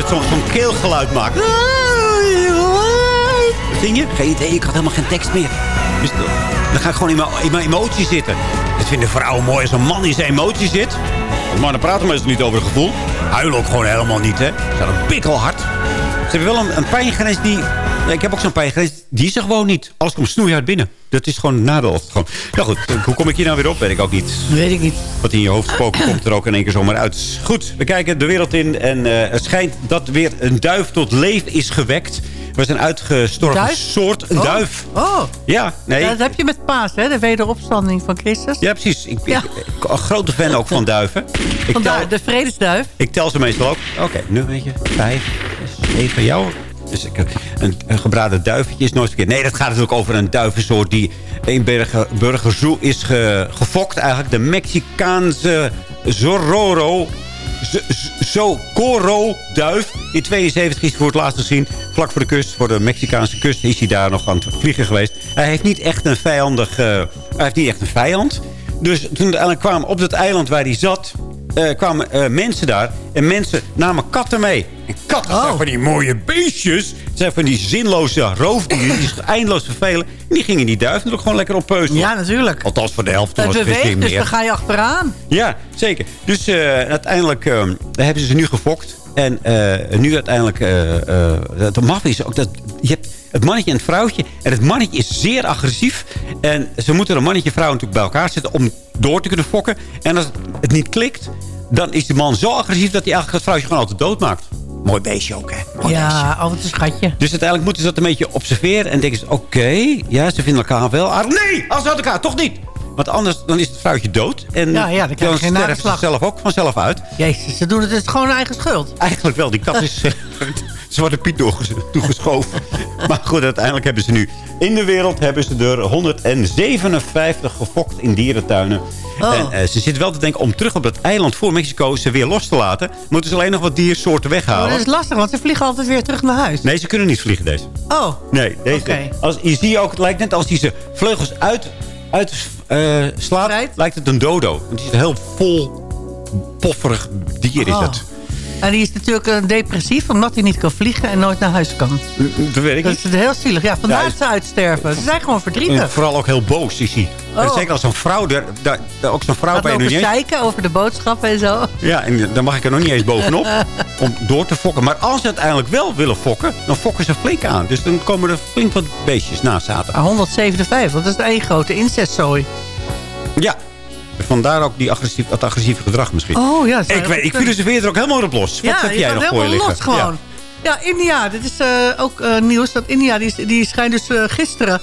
dat zo'n zo'n keelgeluid maakt. Wat zing je? Geen idee, ik had helemaal geen tekst meer. Dus dan dan ga ik gewoon in mijn, in mijn emotie zitten. Dat vinden vrouwen mooi als een man in zijn emotie zit. Want mannen praten meestal niet over het gevoel. Huilen ook gewoon helemaal niet, hè. Ze zijn een pikkelhard. Ze hebben wel een, een pijngrens die... Nee, ik heb ook zo'n pijngrens. Die is er gewoon niet. Alles komt snoeihard binnen. Dat is gewoon een nadeel. Gewoon. Nou goed, hoe kom ik hier nou weer op? Weet ik ook niet. Weet ik niet. Wat in je hoofd spookt, komt er ook in één keer zomaar uit. Goed, we kijken de wereld in. En eh, het schijnt dat weer een duif tot leven is gewekt. We zijn uitgestorven Duif? soort Oh. duif. Oh. Ja, nee. Dat heb je met paas, hè? De wederopstanding van Christus. Ja, precies. Ik ben Ja. een grote fan ook van duiven. Ik tel, de vredesduif. ik tel ze meestal ook. Oké, nu weet je. Vijf, zes, zeven van jou. Dus een, gebraden duiventje is nooit verkeerd. Nee, dat gaat natuurlijk over een duivensoort die in Burger, Burger Zoo is ge- gefokt. Eigenlijk de Mexicaanse Zororo Socorro-duif. In 72 is hij voor het laatst gezien. Vlak voor de kust, voor de Mexicaanse kust, is hij daar nog aan het vliegen geweest. Hij heeft niet echt een vijandig... eh, hij heeft niet echt een vijand. Dus toen uiteindelijk kwamen op dat eiland waar hij zat... eh, kwamen eh, mensen daar. En mensen namen katten mee. En katten zijn van die mooie beestjes. Het zijn van die zinloze roofdieren. Die zich eindeloos vervelen. En die gingen die duif natuurlijk gewoon lekker op peuzelen. Ja, natuurlijk. Althans voor de helft. Toen Het was geen beweegt, dus meer. dan ga je achteraan. Ja, zeker. Dus eh, uiteindelijk eh, hebben ze ze nu gefokt. En eh, nu uiteindelijk... eh eh het maf is ook dat... Je hebt het mannetje en het vrouwtje. En het mannetje is zeer agressief. En ze moeten een mannetje en vrouw natuurlijk bij elkaar zetten... om door te kunnen fokken. En als het niet klikt... dan is de man zo agressief... dat hij eigenlijk het vrouwtje gewoon altijd doodmaakt. Mooi beestje ook, hè? Mooi beestje. Ja, altijd een schatje. Dus uiteindelijk moeten ze dat een beetje observeren. En denken ze, oké, ja, ze vinden elkaar wel aardig. Nee, als ze uit elkaar, toch niet. Want anders dan is het vrouwtje dood. En Ja, ja, dan sterven nageslacht. ze zelf ook vanzelf uit. Jezus, ze doen het, het is gewoon hun eigen schuld. Eigenlijk wel, die kat is eh, Zwarte Piet toegeschoven. maar goed, uiteindelijk hebben ze nu... In de wereld hebben ze er 157 gefokt in dierentuinen. Oh. En eh, ze zitten wel te denken om terug op dat eiland voor Mexico ze weer los te laten. Moeten ze alleen nog wat diersoorten weghalen. Oh, dat is lastig, want ze vliegen altijd weer terug naar huis. Nee, ze kunnen niet vliegen deze. Oh, Nee, deze. Als, je ziet ook, het lijkt net als hij zijn vleugels uit, uit eh, slaat, lijkt het een dodo. Het is een heel vol, pofferig dier is Oh. het. En die is natuurlijk eh, depressief, omdat hij niet kan vliegen en nooit naar huis kan. Dat weet ik Dat niet. is heel zielig. Ja, vandaar Ja, ze uitsterven. Ze zijn gewoon verdrietig. En vooral ook heel boos is hij. Oh. Zeker als zo'n vrouw, daar, daar, daar- ook zo'n vrouw Gaat bij niet eens. zeiken over de boodschappen en zo. Ja, en dan mag ik er nog niet eens bovenop om door te fokken. Maar als ze uiteindelijk wel willen fokken, dan fokken ze flink aan. Dus dan komen er flink wat beestjes naast zaten. Ah, 157, dat is één grote incestzooi. Ja, vandaar ook die agressief, dat agressieve gedrag misschien. Oh ja, ik, weet, ik filosofeer er ook helemaal op los. Wat ja, heb jij nog voor je helemaal los gewoon. Ja, India, dit is eh, ook eh, nieuws. Dat India, die, die schijnt dus eh, gisteren?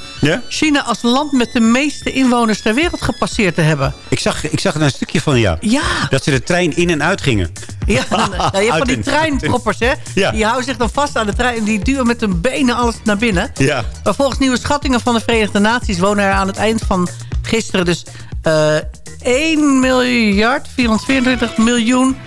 China als land met de meeste inwoners ter wereld gepasseerd te hebben. Ik zag, ik zag er een stukje van, ja. Ja. Dat ze de trein in en uit gingen. Ja, je hebt van die treinproppers, hè? Ja. Die houden zich dan vast aan de trein en die duwen met hun benen alles naar binnen. Ja. Maar volgens nieuwe schattingen van de Verenigde Naties wonen er aan het eind van gisteren dus eh 1 miljard 424 miljoen 775.850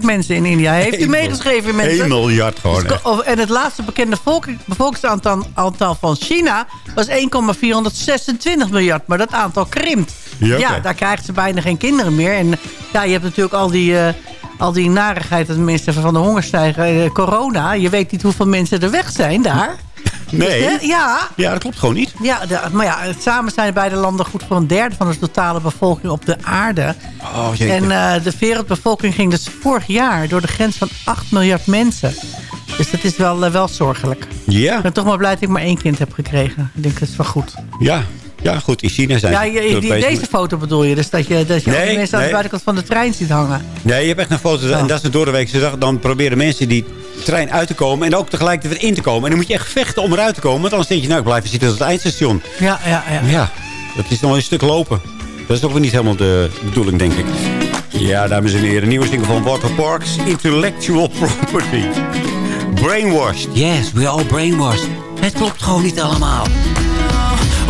mensen in India. Heeft u meegeschreven, mensen? 1 miljard gewoon. Dus of- En het laatste bekende volk, bevolkingsaantal aantal van China was 1,426 miljard. Maar dat aantal krimpt. Ja, daar krijgen ze bijna geen kinderen meer. En ja, je hebt natuurlijk al die, eh, al die narigheid mensen van de honger stijgen. eh, corona. Je weet niet hoeveel mensen er weg zijn daar. Nee. Ja, Ja, dat klopt gewoon niet. ja, de- maar ja, samen zijn beide landen goed voor een derde van de totale bevolking op de aarde. Oh, jeetje. en eh, de wereldbevolking ging dus vorig jaar door de grens van 8 miljard mensen. Dus dat is wel, eh, wel zorgelijk. Ja. Ik ben toch maar blij dat ik maar één kind heb gekregen. Ik denk dat is wel goed. Ja. Ja, goed. In China zijn Ja, je- die, deze met- foto bedoel je? Dus dat je, dat je Nee, mensen aan de buitenkant van de trein ziet hangen. Nee, je hebt echt een foto. En dat is de doordeweekse dag. Dan proberen mensen die trein uit te komen. En ook tegelijk er weer in te komen. En dan moet je echt vechten om eruit te komen. Want anders denk je, nou, ik blijf zitten tot het eindstation. Ja, ja, ja. Ja, dat is nog een stuk lopen. Dat is ook weer niet helemaal de bedoeling, denk ik. Ja, dames en heren. Nieuwe single van Waterparks. Intellectual Property. Brainwashed. Yes, we all brainwashed. Het klopt gewoon niet allemaal.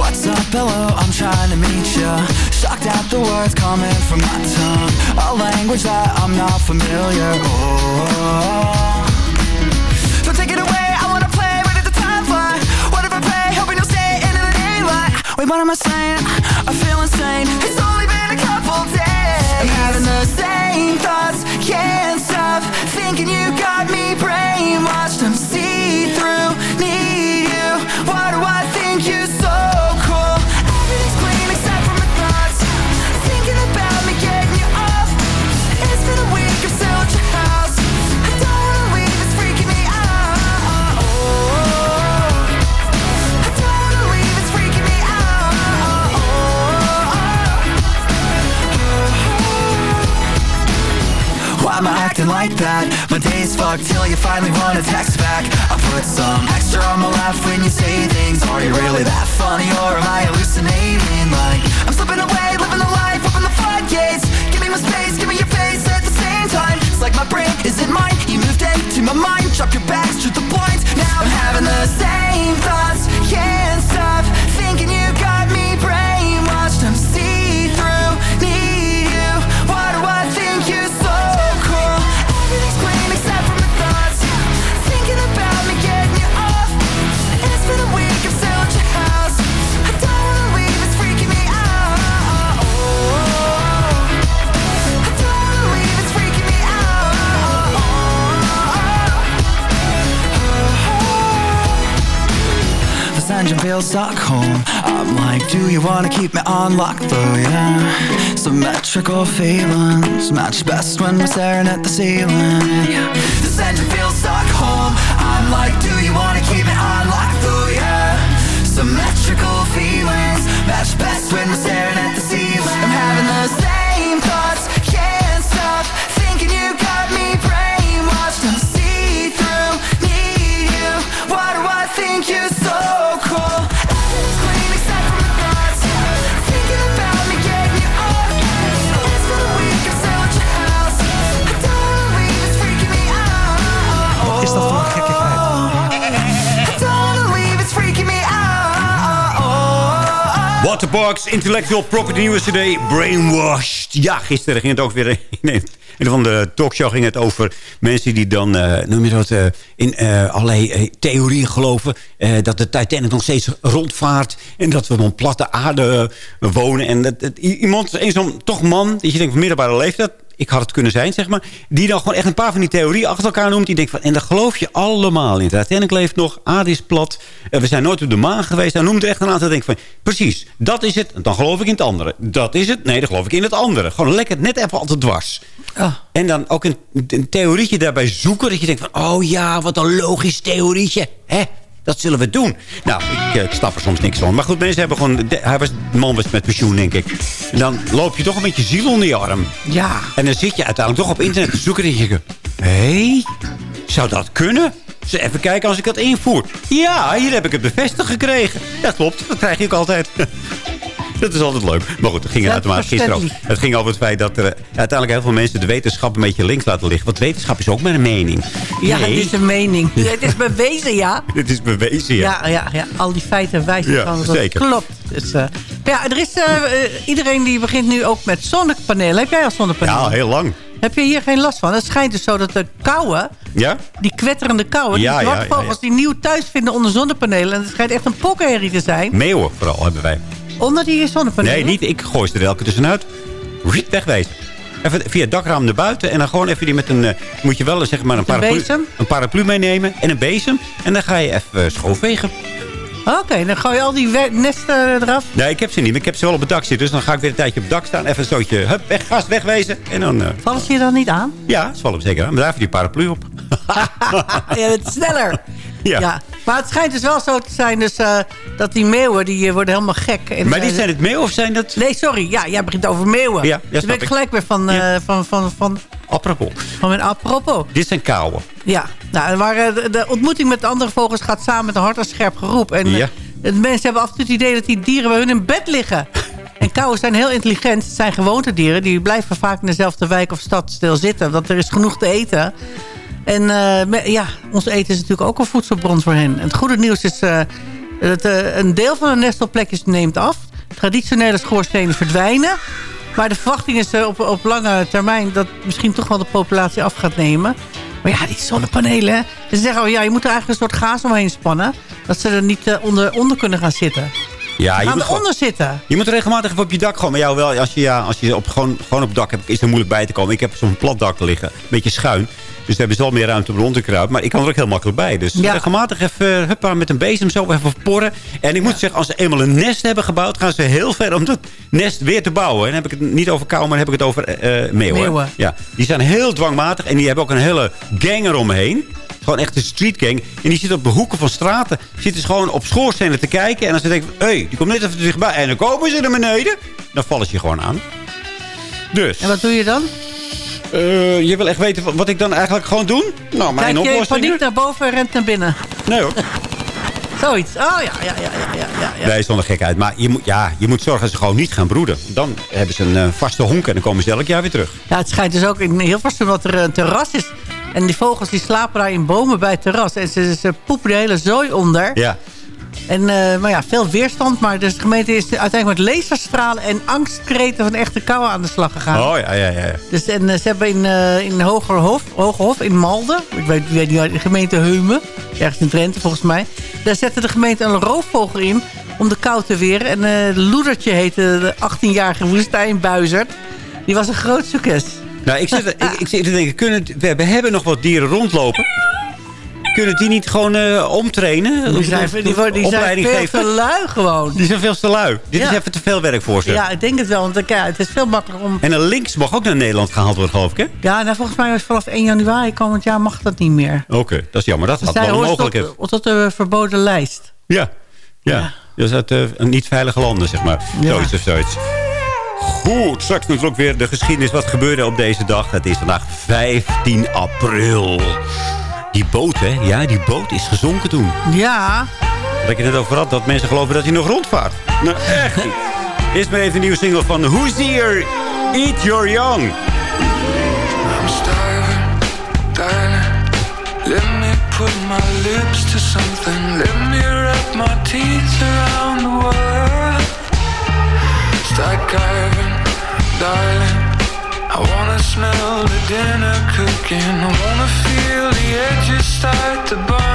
What's up, hello, I'm trying to meet ya. Shocked at the words coming from my tongue. A language that I'm not familiar oh. So take it away, I wanna play, but at the time fly What if I pray, hoping you'll stay into the daylight. Wait, what am I saying? I feel insane. It's only been a couple days. I'm having the same thoughts, can't stop Thinking you got me brainwashed. I'm like that? My day's fucked till you finally run a text back. I put some extra on my laugh when you say things. Are you really that funny or am I hallucinating? Like, I'm slipping away, living the life, open the floodgates. Give me my space, give me your face at the same time. It's like my brain isn't mine. You moved into my mind, drop your bags, shoot the blinds Now I'm having the same thoughts. Can't stop thinking you got me brainwashed. I'm see-through, Stockholm I'm like, do you wanna keep me on lock though, yeah Symmetrical feelings Match best when we're staring at the ceiling. Yeah. Los Angeles, Stockholm I'm like, do you wanna keep me on lock though, yeah Symmetrical feelings Match best when we're staring Waterparks, Intellectual Property, nieuwe cd, Brainwashed. Ja, gisteren ging het ook weer in een, van de talkshow ging het over mensen die dan, eh, noem je dat, eh, in eh, allerlei theorieën geloven. dat de Titanic nog steeds rondvaart en dat we op een platte aarde wonen. En dat, iemand, een zo'n toch man, dat je denkt van middelbare leeftijd, ik had het kunnen zijn, zeg maar. Die dan gewoon echt een paar van die theorieën achter elkaar noemt. Die denkt van, en dat geloof je allemaal in. Titanic leeft nog, aarde is plat. eh, we zijn nooit op de maan geweest. Hij noemt er echt een aantal. denk van, precies, dat is het. Dan geloof ik in het andere. Dat is het. Nee, dan geloof ik in het andere. Gewoon lekker net even altijd dwars. En dan ook een, een theorietje daarbij zoeken. Dat je denkt van, oh ja, wat een logisch theorietje. Hè? Dat zullen we doen. Nou, ik, eh, ik snap er soms niks van. Maar goed, mensen hebben gewoon... de- hij was, de man was met pensioen, denk ik. En dan loop je toch een beetje ziel onder je arm. Ja. En dan zit je uiteindelijk toch op internet te zoeken. En denk je, hé, zou dat kunnen? Dus even kijken als ik dat invoer. Ja, hier heb ik het bevestigd gekregen. Ja, klopt. Dat krijg je ook altijd. Dat is altijd leuk. Maar goed, het ging er automatisch gisteren. Het ging over het feit dat er eh, uiteindelijk heel veel mensen de wetenschap een beetje links laten liggen. Want wetenschap is ook maar een mening. Ja, het is een mening. Ja, het is bewezen, ja. dit is bewezen, ja. Ja, ja, ja. al die feiten wijzen Ja, van dat het zeker. klopt. Dus, eh, ja, er is, eh, iedereen die begint nu ook met zonnepanelen. Heb jij al zonnepanelen? Ja, heel lang. Heb je hier geen last van? Het schijnt dus zo dat de kouwen, Ja? die kwetterende kouwen... Ja, die ja, zwartvogels ja, die nieuw thuis vinden onder zonnepanelen... en het schijnt echt een pokkenherrie te zijn... Meeuwen vooral hebben wij. Onder die zonnepanelen. Nee, niet. Ik gooi ze er elke tussenuit. Riet, wegwezen. Even via het dakraam naar buiten. En dan gewoon even die met een... eh, moet je wel eh, zeg maar een paraplu, bezem? een paraplu meenemen. En een bezem. En dan ga je even uh, schoonvegen. Oké, dan gooi je al die nesten eraf. Nee, ik heb ze niet. Maar ik heb ze wel op het dak zitten. Dus dan ga ik weer een tijdje op het dak staan. Even een stootje. Hup, weg, gast, wegwezen. En dan... eh, Vallen ze je dan niet aan? ja, ze vallen hem zeker aan. Maar daar heeft die paraplu op. ja, het sneller. Ja. Maar het schijnt dus wel zo te zijn dus, eh, dat die meeuwen die eh, worden helemaal gek. En, Maar die eh, zijn het meeuwen of zijn dat... Nee, sorry. Ja, jij begint over meeuwen. Ja, ja, dus ben ik gelijk weer van, van, van, van, Apropos. van mijn apropos. Dit zijn kauwen. Ja, nou, de, de ontmoeting met de andere vogels gaat samen met een hard en scherp geroep. En Ja. de mensen hebben af en toe het idee dat die dieren bij hun in bed liggen. En kauwen zijn heel intelligent. Het zijn gewoontedieren. Die blijven vaak in dezelfde wijk of stad stil zitten. Want er is genoeg te eten. En eh, ja, ons eten is natuurlijk ook een voedselbron voor hen. En het goede nieuws is eh, dat eh, een deel van de nestelplekjes neemt af. Traditionele schoorstenen verdwijnen. Maar de verwachting is op, op lange termijn dat misschien toch wel de populatie af gaat nemen. Maar ja, die zonnepanelen. hè. Ze zeggen, oh ja, je moet er eigenlijk een soort gaas omheen spannen. Dat ze er niet onder, onder kunnen gaan zitten. Ja, je gaan moet, eronder zitten. je moet regelmatig even op je dak gewoon. Maar jou wel, als je, ja, als je op, gewoon, gewoon op dak hebt, is het moeilijk bij te komen. Ik heb zo'n plat dak liggen. Een beetje schuin. Dus daar hebben ze wel meer ruimte om rond te kruipen. Maar ik kan er ook heel makkelijk bij. Dus Ja. regelmatig even eh, huppa, met een bezem zo even porren. En ik moet zeggen, als ze eenmaal een nest hebben gebouwd... gaan ze heel ver om dat nest weer te bouwen. En dan heb ik het niet over kou, maar dan heb ik het over eh, meeuwen. Meeuwen. Ja, die zijn heel dwangmatig. En die hebben ook een hele gang eromheen. Gewoon echt een streetgang. En die zitten op de hoeken van straten. Zitten ze gewoon op schoorstenen te kijken. En als ze denken, hé, hey, die komt net even dichtbij. En dan komen ze naar beneden. Dan vallen ze je gewoon aan. Dus. En wat doe je dan? Eh, je wil echt weten wat, ik dan eigenlijk gewoon doe? Nou, mijn Kijk oplossing... paniek naar boven en rent naar binnen. Nee hoor. Zoiets. Oh ja, ja, ja, ja, ja, ja. Nee, zonder gekheid. Maar je moet, ja, je moet zorgen dat ze gewoon niet gaan broeden. Dan hebben ze een eh, vaste honk en dan komen ze elk jaar weer terug. Ja, het schijnt dus ook in Hilversum dat er een terras is. En die vogels die slapen daar in bomen bij het terras. En ze, ze poepen de hele zooi onder. Ja. En, eh, maar ja, veel weerstand. Maar dus de gemeente is uiteindelijk met laserstralen en angstkreten van echte kou aan de slag gegaan. Oh ja, ja, ja. Dus, en eh, ze hebben in, eh in Hogerhof, Hogerhof in Malden, ik weet, niet, de gemeente Heumen, ergens in Drenthe volgens mij. Daar zette de gemeente een roofvogel in om de kou te weren. En eh Loedertje heette de 18-jarige woestijnbuizerd. Die was een groot succes. Nou, ik zit, ik, ik zit te denken, kunnen, we, we hebben nog wat dieren rondlopen. Kunnen die niet gewoon eh, omtrainen? Die zijn, die, worden- die zijn veel geven? te lui gewoon. Die zijn veel te lui. Dit Ja. is even te veel werk voor ze. Ja, ik denk het wel. Want eh, ja, het is veel makkelijker om... En een links mag ook naar Nederland gehaald worden, geloof ik, hè? Ja, nou, volgens mij is vanaf 1 januari komend jaar mag dat niet meer. Oké, dat is jammer. Dat Ze had wel mogelijk. tot, tot, tot de verboden lijst. Ja, ja. Dus uit eh, een niet veilige landen, zeg maar. Ja. Zoiets of zoiets. Goed, straks natuurlijk weer de geschiedenis. Wat gebeurde op deze dag? Het is vandaag 15 april. Die boot, hè? Ja, die boot is gezonken toen. Ja. Wat ik het net over had, dat mensen geloven dat hij nog rondvaart. Nou, echt niet. Eerst maar even een nieuwe single van Who's Here? Eat Your Young. I'm starving, darling. Let me put my lips to something. Let me wrap my teeth around the world. Start carving, darling. I wanna smell the dinner cooking. I wanna feel the edges start to burn.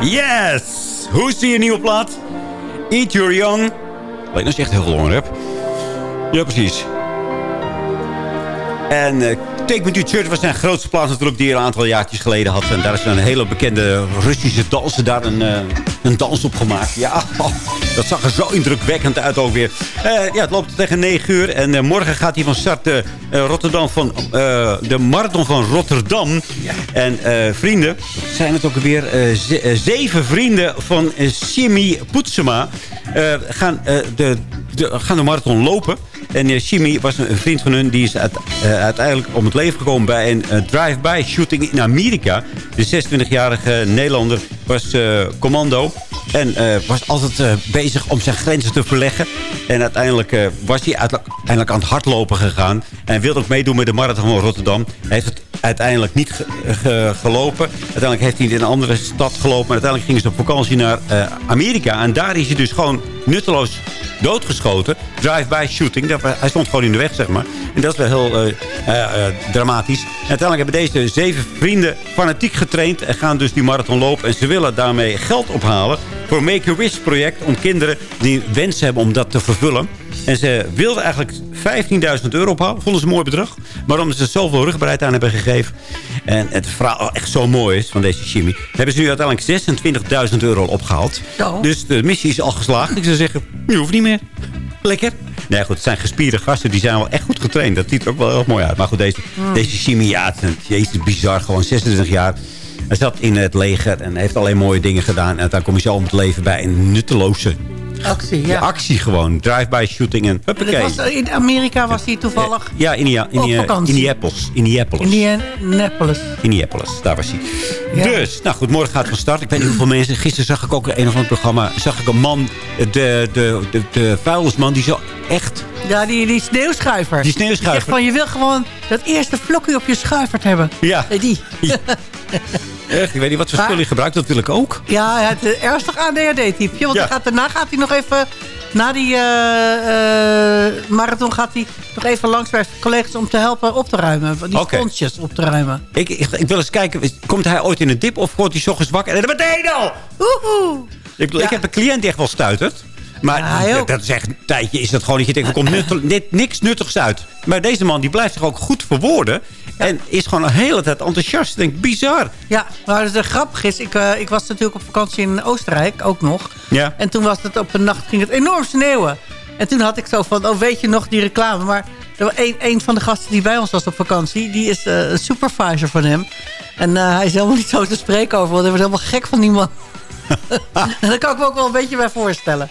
Yes! Hoe zie je nieuwe plaat? Eat Your Young. Alleen als je echt heel veel honger. Ja, precies. En eh Take Me To Church was zijn grootste plaats natuurlijk... die hij een aantal jaartjes geleden had. En daar is een hele bekende Russische danser daar een, eh, een dans op gemaakt. Ja, oh, dat zag er zo indrukwekkend uit ook weer. Eh, ja, het loopt tegen 9 uur. En eh, morgen gaat hij van start Rotterdam van, de marathon van Rotterdam. En eh, vrienden, zijn het ook eh, zeven vrienden van Simi Poetsema gaan, de, de, gaan de marathon lopen. En eh, Jimmy was een vriend van hun. Die is eh, uiteindelijk om het leven gekomen bij een eh, drive-by shooting in Amerika. De 26-jarige Nederlander was commando. En eh, was altijd eh, bezig om zijn grenzen te verleggen. En uiteindelijk eh, was hij uiteindelijk aan het hardlopen gegaan. En wilde ook meedoen met de marathon van Rotterdam. Hij heeft het uiteindelijk niet ge- ge- gelopen. Uiteindelijk heeft hij in een andere stad gelopen. Maar uiteindelijk gingen ze op vakantie naar Amerika. En daar is hij dus gewoon nutteloos doodgeschoten. Drive-by shooting. Hij stond gewoon in de weg, zeg maar. En dat is wel heel dramatisch. Uiteindelijk hebben deze zeven vrienden fanatiek getraind... en gaan dus die marathon lopen. En ze willen daarmee geld ophalen voor een Make-A-Wish project... om kinderen die wens hebben om dat te vervullen. En ze wilden eigenlijk 15.000 euro ophalen. Vonden ze een mooi bedrag. Maar omdat ze zoveel rugbaarheid aan hebben gegeven... en het verhaal echt zo mooi is van deze chemie... hebben ze nu uiteindelijk 26.000 euro opgehaald. Dus de missie is al geslaagd. Ik zou zeggen, je hoeft niet meer. Lekker. Nee, goed, het zijn gespierde gasten. Die zijn wel echt goed getraind. Dat ziet er ook wel heel mooi uit. Maar goed, deze, Hmm. deze chemie, ja, het is- bizar. Gewoon 26 jaar. Hij zat in het leger en heeft alleen mooie dingen gedaan. En dan kom je zo om het leven bij een nutteloze Actie, ja. actie gewoon. Drive-by shooting en huppakee. Was, in Amerika was hij toevallig. Ja, in, in, Op vakantie. Indianapolis. Indianapolis. Indianapolis. Indianapolis, daar was hij. Ja. Dus, nou goed, morgen gaat het van start. Ik weet niet hoeveel mensen. Gisteren zag ik ook in een of ander programma. Zag ik een man, de, de, de, de vuilnisman, die zo echt. Ja, die, die sneeuwschuiver. Die sneeuwschuiver. Van, je wil gewoon dat eerste vlokje op je schuifert hebben. Ja. Eh, Die. Echt, ik weet niet wat voor spul hij gebruikt. Dat wil ik ook. Ja, had een ernstig ADHD-type. Want Ja. gaat, daarna gaat hij nog even... Na die eh, eh, marathon gaat hij nog even langs bij collega's om te helpen op te ruimen. Die Oké. sponsjes op te ruimen. Ik, ik, ik wil eens kijken. Komt hij ooit in een dip of wordt hij ochtends wakker? En dan meteen al! Oehoe. Ik, bedoel, ik heb een cliënt die echt wel stuitert. Maar Ja, dat is echt een tijdje is dat gewoon dat je denkt, er komt nuttel- dit, niks nuttigs uit. Maar deze man die blijft zich ook goed verwoorden. En is gewoon een hele tijd enthousiast. Ik denk, bizar. Ja, maar de grappig is, ik, eh, ik was natuurlijk op vakantie in Oostenrijk, ook nog. Ja. En toen was het op een nacht, ging het enorm sneeuwen. En toen had ik zo van, oh weet je nog die reclame? Maar was een, een van de gasten die bij ons was op vakantie, die is eh, een supervisor van hem. En eh, hij is helemaal niet zo te spreken over, want hij wordt helemaal gek van die man. daar kan ik me ook wel een beetje bij voorstellen.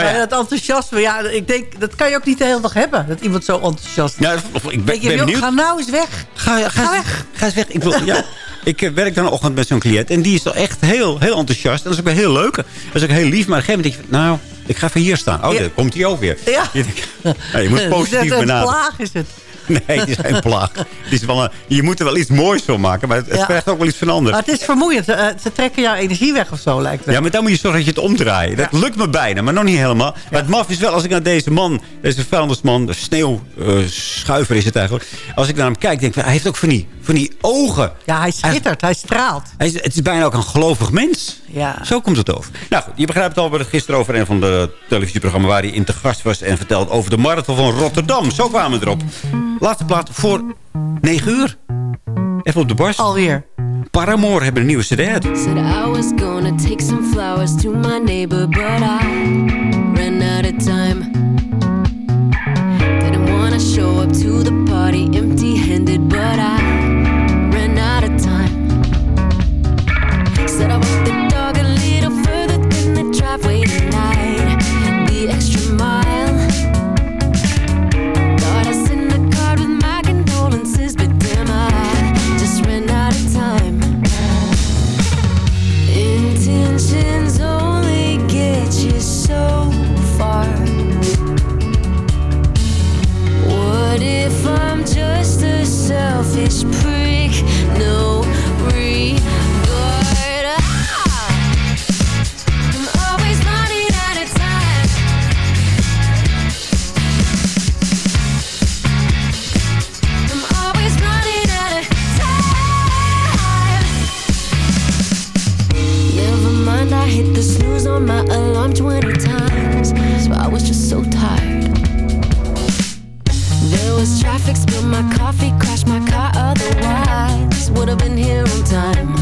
Nou ja. Dat enthousiasme, ja, ik denk, dat kan je ook niet de hele dag hebben. Dat iemand zo enthousiast is. Ja, ik ben, je, benieuwd. ga nou eens weg. Ga, ga, Ga eens- weg. Ga eens weg. Ik, wil, ja, ik eh, werk dan een ochtend met zo'n cliënt. En die is toch echt heel, heel enthousiast. En dat is ook heel leuk. Dat is ook heel lief. Maar op een gegeven moment denk je, nou, ik ga even hier staan. Oh, Ja. komt hij ook weer. Ja. Je, denkt, ja, je moet is positief benaderen. plaag is het. Nee, het is geen plaag. Het is wel een, je moet er wel iets moois van maken, maar het, het Ja. vergt ook wel iets van anders. Maar het is vermoeiend. Eh, ze trekken jouw energie weg of zo, lijkt het. Ja, maar dan moet je zorgen dat je het omdraait. Dat lukt me bijna, maar nog niet helemaal. Maar het maf is wel, als ik naar deze man, deze vuilnisman, de sneeuwschuiver is het eigenlijk. Als ik naar hem kijk, denk ik, hij heeft ook van die, van die ogen. Ja, hij schittert, hij straalt. Hij is, het is bijna ook een gelovig mens. Ja. Zo komt het over. Nou goed, je begrijpt het al. We het gisteren over een van de televisieprogramma's waar hij in te gast was en vertelde over de marathon van Rotterdam. Zo kwamen we erop. Laatste plaat voor 9 uur. Even op de borst. Alweer. Paramore hebben een nieuwe cd uit. Said I was gonna take some flowers to my neighbor, but I ran out of time. Didn't wanna show up to the party empty handed, but I this proof. Traffic, spilled my coffee, crashed my car. Otherwise, would have been here on time.